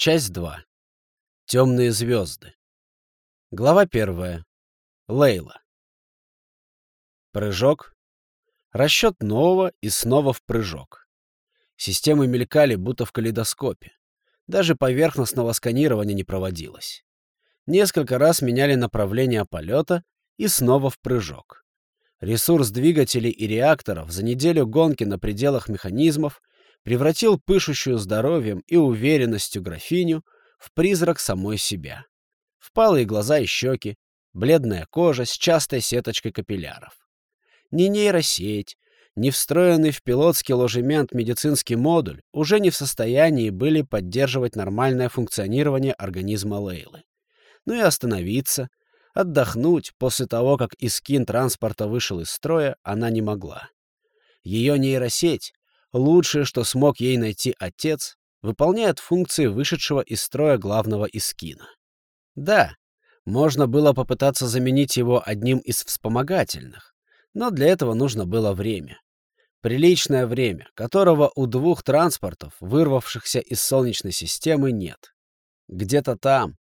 Часть 2. Темные звезды. Глава 1. Лейла. Прыжок. Расчет нового и снова в прыжок. Системы мелькали, будто в калейдоскопе. Даже поверхностного сканирования не проводилось. Несколько раз меняли направление полета и снова в прыжок. Ресурс двигателей и реакторов за неделю гонки на пределах механизмов превратил пышущую здоровьем и уверенностью графиню в призрак самой себя. Впалые глаза и щеки, бледная кожа с частой сеточкой капилляров. Ни нейросеть, ни встроенный в пилотский ложемент медицинский модуль уже не в состоянии были поддерживать нормальное функционирование организма Лейлы. Ну и остановиться, отдохнуть после того, как искин транспорта вышел из строя, она не могла. Ее нейросеть, лучшее, что смог ей найти отец, выполняет функции вышедшего из строя главного искина. Да, можно было попытаться заменить его одним из вспомогательных, но для этого нужно было время. Приличное время, которого у двух транспортов, вырвавшихся из Солнечной системы, нет. Где-то там,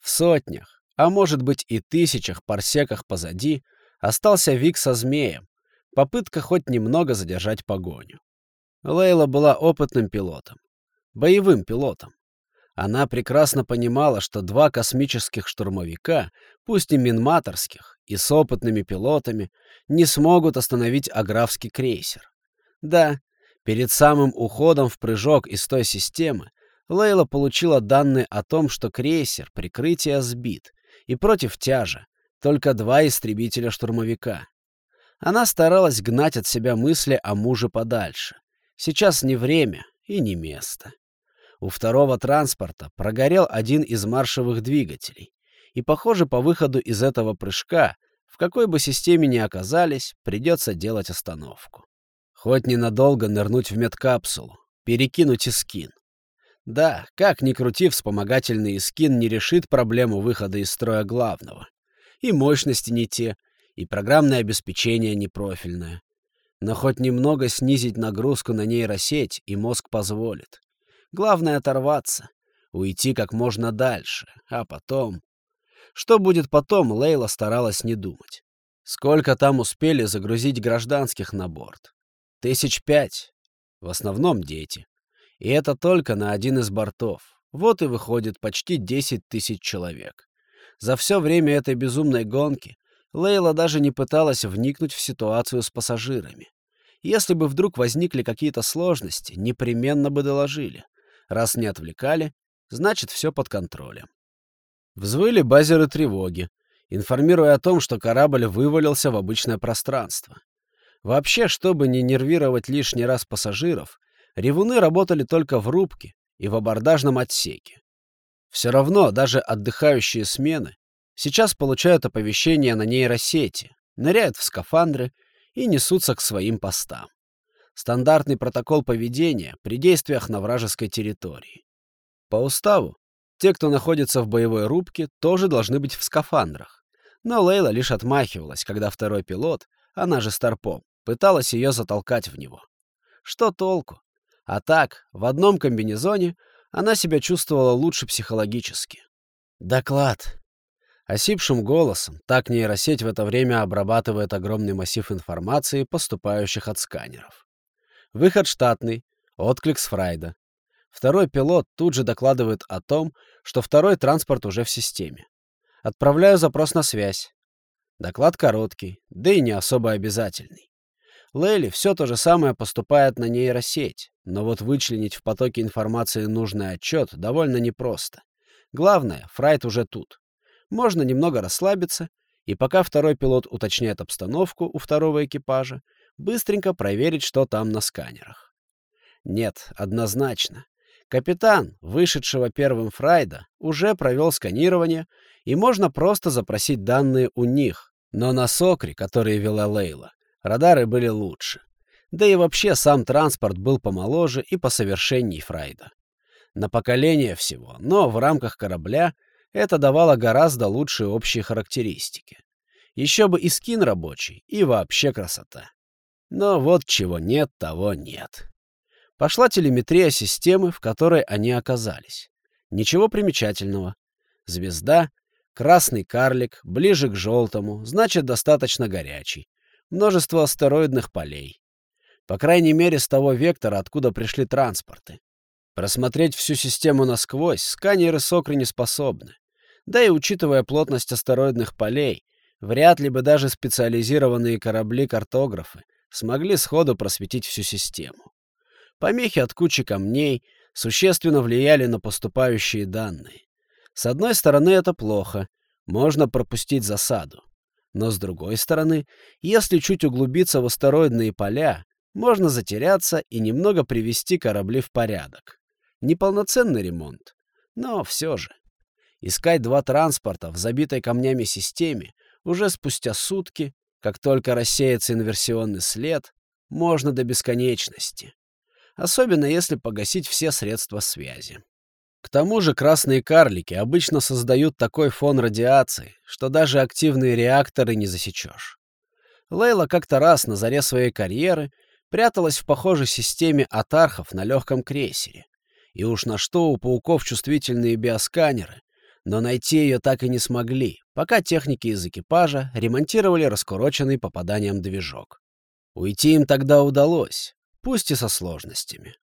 в сотнях, а может быть и тысячах парсеках позади, остался Вик со змеем, попытка хоть немного задержать погоню. Лейла была опытным пилотом, боевым пилотом. Она прекрасно понимала, что два космических штурмовика, пусть и минматорских, и с опытными пилотами, не смогут остановить аграфский крейсер. Да, перед самым уходом в прыжок из той системы Лейла получила данные о том, что крейсер прикрытия сбит, и против тяжа только два истребителя-штурмовика. Она старалась гнать от себя мысли о муже подальше. Сейчас не время и не место. У второго транспорта прогорел один из маршевых двигателей, и, похоже, по выходу из этого прыжка, в какой бы системе ни оказались, придется делать остановку. Хоть ненадолго нырнуть в медкапсулу, перекинуть искин. Да, как ни крути, вспомогательный искин не решит проблему выхода из строя главного. И мощности не те, и программное обеспечение непрофильное. Но хоть немного снизить нагрузку на нейросеть, и мозг позволит. Главное — оторваться, уйти как можно дальше, а потом... Что будет потом, Лейла старалась не думать. Сколько там успели загрузить гражданских на борт? Тысяч пять. В основном дети. И это только на один из бортов. Вот и выходит почти десять тысяч человек. За все время этой безумной гонки Лейла даже не пыталась вникнуть в ситуацию с пассажирами. Если бы вдруг возникли какие-то сложности, непременно бы доложили. Раз не отвлекали, значит, все под контролем. Взвыли базеры тревоги, информируя о том, что корабль вывалился в обычное пространство. Вообще, чтобы не нервировать лишний раз пассажиров, ревуны работали только в рубке и в абордажном отсеке. Все равно даже отдыхающие смены сейчас получают оповещения на нейросети, ныряют в скафандры и несутся к своим постам. Стандартный протокол поведения при действиях на вражеской территории. По уставу, те, кто находится в боевой рубке, тоже должны быть в скафандрах. Но Лейла лишь отмахивалась, когда второй пилот, она же Старпом, Пыталась ее затолкать в него. Что толку? А так, в одном комбинезоне она себя чувствовала лучше психологически. «Доклад!» Осипшим голосом, так нейросеть в это время обрабатывает огромный массив информации, поступающих от сканеров. Выход штатный, отклик с Фрайда. Второй пилот тут же докладывает о том, что второй транспорт уже в системе. Отправляю запрос на связь. Доклад короткий, да и не особо обязательный. Лейли все то же самое поступает на нейросеть, но вот вычленить в потоке информации нужный отчет довольно непросто. Главное, Фрайт уже тут. Можно немного расслабиться, и пока второй пилот уточняет обстановку у второго экипажа, быстренько проверить, что там на сканерах. Нет, однозначно. Капитан, вышедшего первым Фрайда, уже провел сканирование, и можно просто запросить данные у них. Но на Сокре, который вела Лейла, Радары были лучше. Да и вообще сам транспорт был помоложе и посовершенней Фрайда. На поколение всего, но в рамках корабля это давало гораздо лучшие общие характеристики. Еще бы и скин рабочий, и вообще красота. Но вот чего нет, того нет. Пошла телеметрия системы, в которой они оказались. Ничего примечательного. Звезда, красный карлик, ближе к желтому, значит, достаточно горячий. Множество астероидных полей. По крайней мере, с того вектора, откуда пришли транспорты. Просмотреть всю систему насквозь сканеры Сокры не способны. Да и учитывая плотность астероидных полей, вряд ли бы даже специализированные корабли-картографы смогли сходу просветить всю систему. Помехи от кучи камней существенно влияли на поступающие данные. С одной стороны, это плохо, можно пропустить засаду. Но с другой стороны, если чуть углубиться в астероидные поля, можно затеряться и немного привести корабли в порядок. Неполноценный ремонт, но все же. Искать два транспорта в забитой камнями системе уже спустя сутки, как только рассеется инверсионный след, можно до бесконечности. Особенно если погасить все средства связи. К тому же красные карлики обычно создают такой фон радиации, что даже активные реакторы не засечешь. Лейла как-то раз на заре своей карьеры пряталась в похожей системе атархов на легком крейсере. И уж на что у пауков чувствительные биосканеры, но найти ее так и не смогли, пока техники из экипажа ремонтировали раскуроченный попаданием движок. Уйти им тогда удалось, пусть и со сложностями.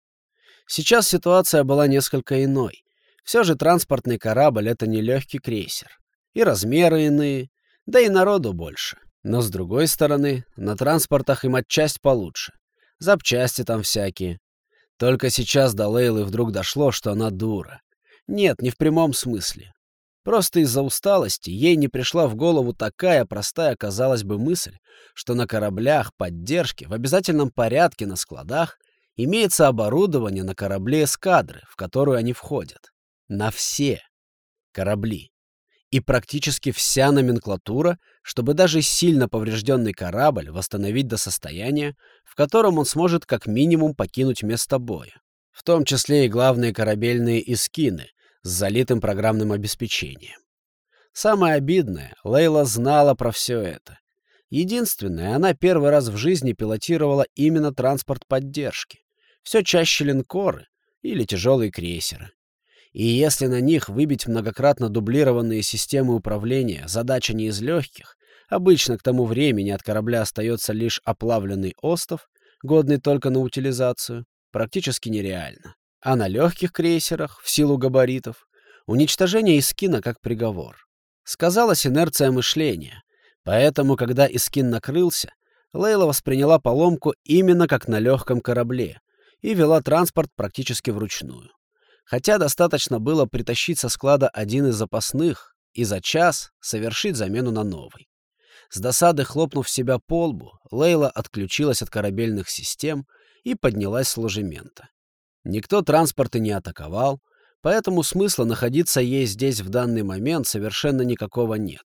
Сейчас ситуация была несколько иной. Все же транспортный корабль — это не легкий крейсер. И размеры иные, да и народу больше. Но, с другой стороны, на транспортах им отчасть получше. Запчасти там всякие. Только сейчас до Лейлы вдруг дошло, что она дура. Нет, не в прямом смысле. Просто из-за усталости ей не пришла в голову такая простая, казалось бы, мысль, что на кораблях поддержки в обязательном порядке на складах имеется оборудование на корабле эскадры, в которую они входят. На все корабли и практически вся номенклатура, чтобы даже сильно поврежденный корабль восстановить до состояния, в котором он сможет как минимум покинуть место боя. В том числе и главные корабельные искины с залитым программным обеспечением. Самое обидное, Лейла знала про все это. Единственное, она первый раз в жизни пилотировала именно транспорт поддержки. Все чаще линкоры или тяжелые крейсеры. И если на них выбить многократно дублированные системы управления, задача не из легких, обычно к тому времени от корабля остается лишь оплавленный остов, годный только на утилизацию, практически нереально. А на легких крейсерах, в силу габаритов, уничтожение Искина как приговор. Сказалась инерция мышления, поэтому, когда Искин накрылся, Лейла восприняла поломку именно как на легком корабле и вела транспорт практически вручную хотя достаточно было притащить со склада один из запасных и за час совершить замену на новый. С досады хлопнув себя по лбу, Лейла отключилась от корабельных систем и поднялась с ложемента. Никто транспорты не атаковал, поэтому смысла находиться ей здесь в данный момент совершенно никакого нет.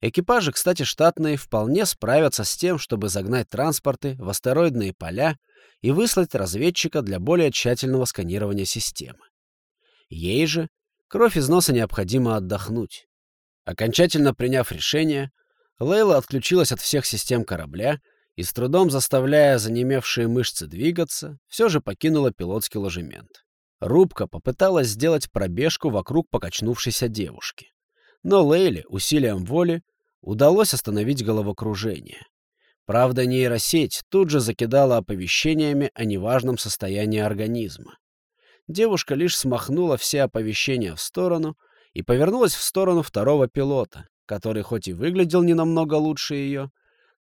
Экипажи, кстати, штатные, вполне справятся с тем, чтобы загнать транспорты в астероидные поля и выслать разведчика для более тщательного сканирования системы. Ей же кровь из носа необходимо отдохнуть. Окончательно приняв решение, Лейла отключилась от всех систем корабля и, с трудом заставляя занемевшие мышцы двигаться, все же покинула пилотский ложемент. Рубка попыталась сделать пробежку вокруг покачнувшейся девушки. Но Лейле усилием воли удалось остановить головокружение. Правда, нейросеть тут же закидала оповещениями о неважном состоянии организма девушка лишь смахнула все оповещения в сторону и повернулась в сторону второго пилота, который хоть и выглядел не намного лучше ее,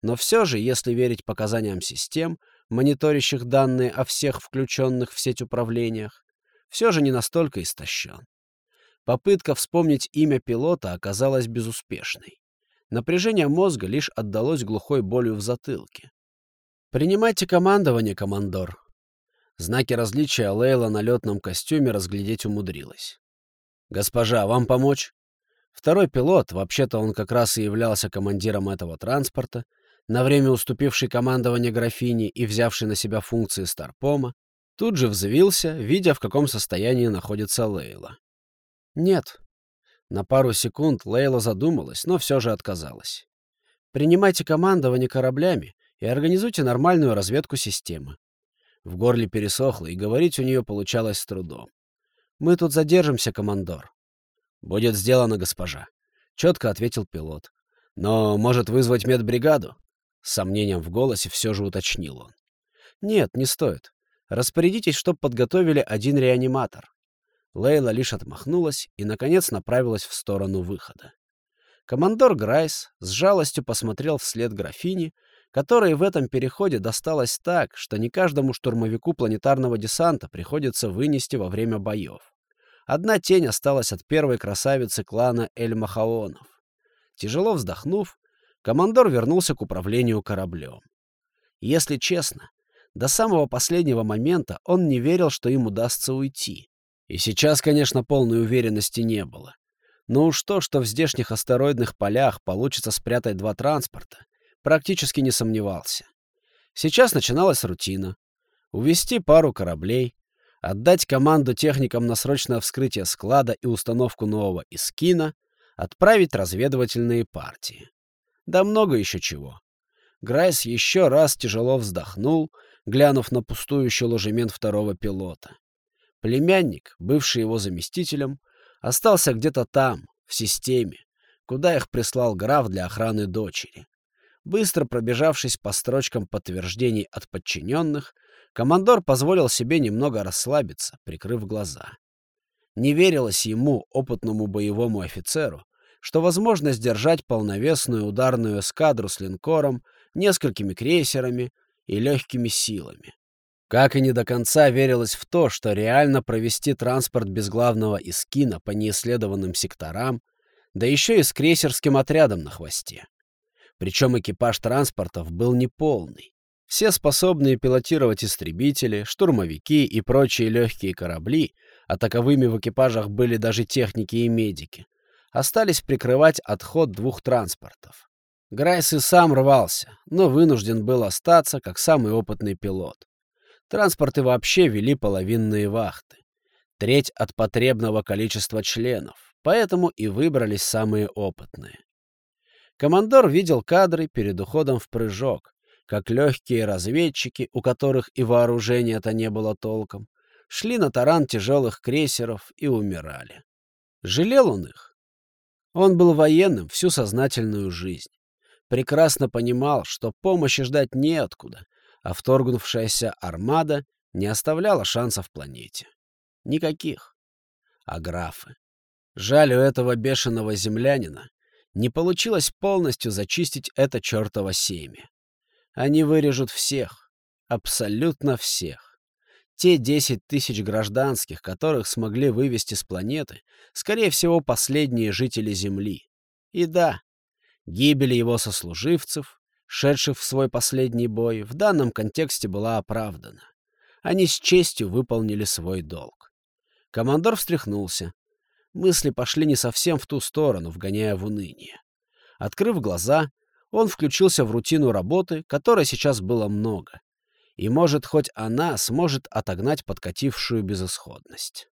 но все же, если верить показаниям систем, мониторящих данные о всех включенных в сеть управлениях, все же не настолько истощен. Попытка вспомнить имя пилота оказалась безуспешной. Напряжение мозга лишь отдалось глухой болью в затылке. «Принимайте командование, командор», Знаки различия Лейла на летном костюме разглядеть умудрилась. «Госпожа, вам помочь?» Второй пилот, вообще-то он как раз и являлся командиром этого транспорта, на время уступивший командование графини и взявший на себя функции Старпома, тут же взвился, видя, в каком состоянии находится Лейла. «Нет». На пару секунд Лейла задумалась, но все же отказалась. «Принимайте командование кораблями и организуйте нормальную разведку системы. В горле пересохло, и говорить у нее получалось с трудом. «Мы тут задержимся, командор». «Будет сделано, госпожа», — четко ответил пилот. «Но может вызвать медбригаду?» С сомнением в голосе все же уточнил он. «Нет, не стоит. Распорядитесь, чтоб подготовили один реаниматор». Лейла лишь отмахнулась и, наконец, направилась в сторону выхода. Командор Грайс с жалостью посмотрел вслед графини, которой в этом переходе досталось так, что не каждому штурмовику планетарного десанта приходится вынести во время боев. Одна тень осталась от первой красавицы клана Эль-Махаонов. Тяжело вздохнув, командор вернулся к управлению кораблем. Если честно, до самого последнего момента он не верил, что им удастся уйти. И сейчас, конечно, полной уверенности не было. Но уж то, что в здешних астероидных полях получится спрятать два транспорта, практически не сомневался. Сейчас начиналась рутина. Увести пару кораблей, отдать команду техникам на срочное вскрытие склада и установку нового искина, отправить разведывательные партии. Да много еще чего. Грайс еще раз тяжело вздохнул, глянув на пустующий ложемент второго пилота. Племянник, бывший его заместителем, остался где-то там, в системе, куда их прислал граф для охраны дочери. Быстро пробежавшись по строчкам подтверждений от подчиненных, командор позволил себе немного расслабиться, прикрыв глаза. Не верилось ему, опытному боевому офицеру, что возможно сдержать полновесную ударную эскадру с линкором, несколькими крейсерами и легкими силами. Как и не до конца верилось в то, что реально провести транспорт без главного искина по неисследованным секторам, да еще и с крейсерским отрядом на хвосте. Причем экипаж транспортов был неполный. Все способные пилотировать истребители, штурмовики и прочие легкие корабли, а таковыми в экипажах были даже техники и медики, остались прикрывать отход двух транспортов. Грайс и сам рвался, но вынужден был остаться как самый опытный пилот. Транспорты вообще вели половинные вахты. Треть от потребного количества членов, поэтому и выбрались самые опытные. Командор видел кадры перед уходом в прыжок, как легкие разведчики, у которых и вооружения-то не было толком, шли на таран тяжелых крейсеров и умирали. Жалел он их? Он был военным всю сознательную жизнь. Прекрасно понимал, что помощи ждать неоткуда, а вторгнувшаяся армада не оставляла шансов планете. Никаких. А графы. Жаль, у этого бешеного землянина не получилось полностью зачистить это чертово семя. Они вырежут всех. Абсолютно всех. Те 10 тысяч гражданских, которых смогли вывести с планеты, скорее всего, последние жители Земли. И да, гибель его сослуживцев, шедших в свой последний бой, в данном контексте была оправдана. Они с честью выполнили свой долг. Командор встряхнулся. Мысли пошли не совсем в ту сторону, вгоняя в уныние. Открыв глаза, он включился в рутину работы, которой сейчас было много. И, может, хоть она сможет отогнать подкатившую безысходность.